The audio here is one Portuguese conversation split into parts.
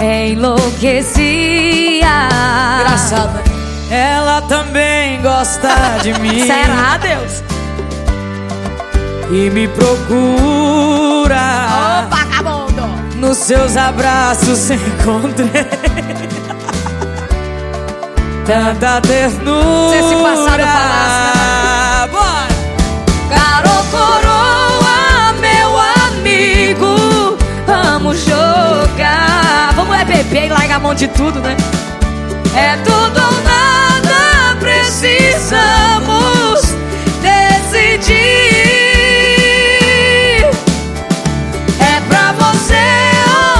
enlouquecia. Engraçado, né? Ela também gosta de mim. Será, Deus? E me procura. Ô, vagabundo! Nos seus abraços encontrei tanta ternura. Se esse passado falasse, É beber e largar a mão de tudo, né? É tudo ou nada, precisamos decidir. É pra você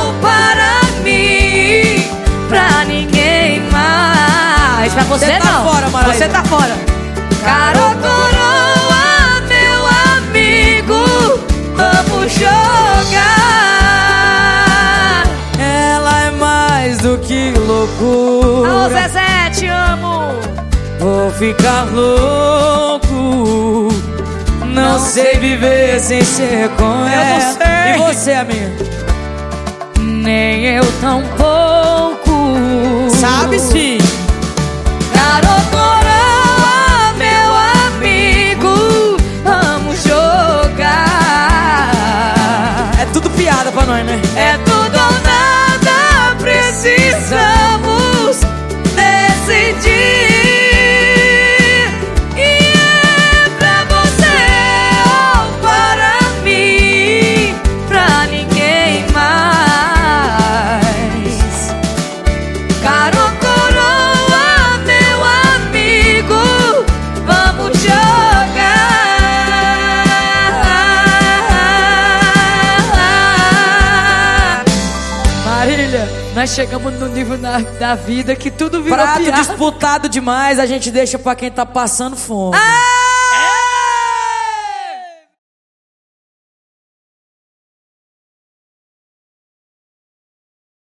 ou para mim, pra ninguém mais. Pra você, Você tá não. fora, Maraísa. Você tá fora. Caro loucura. Alô, Zezé, te amo. Vou ficar louco. Não, Não sei viver sem ser com não ela. E você, amiga? Nem eu tão pouco. Sabe sim. Caro coroa, meu amigo, vamos jogar. É tudo piada pra nós, né? É tudo ou nada, precisamos decidir. E é pra você ou para mim, pra ninguém mais. Caro Nós chegamos no nível da, da vida que tudo virou prato piada. disputado demais, a gente deixa pra quem tá passando fome. Ah!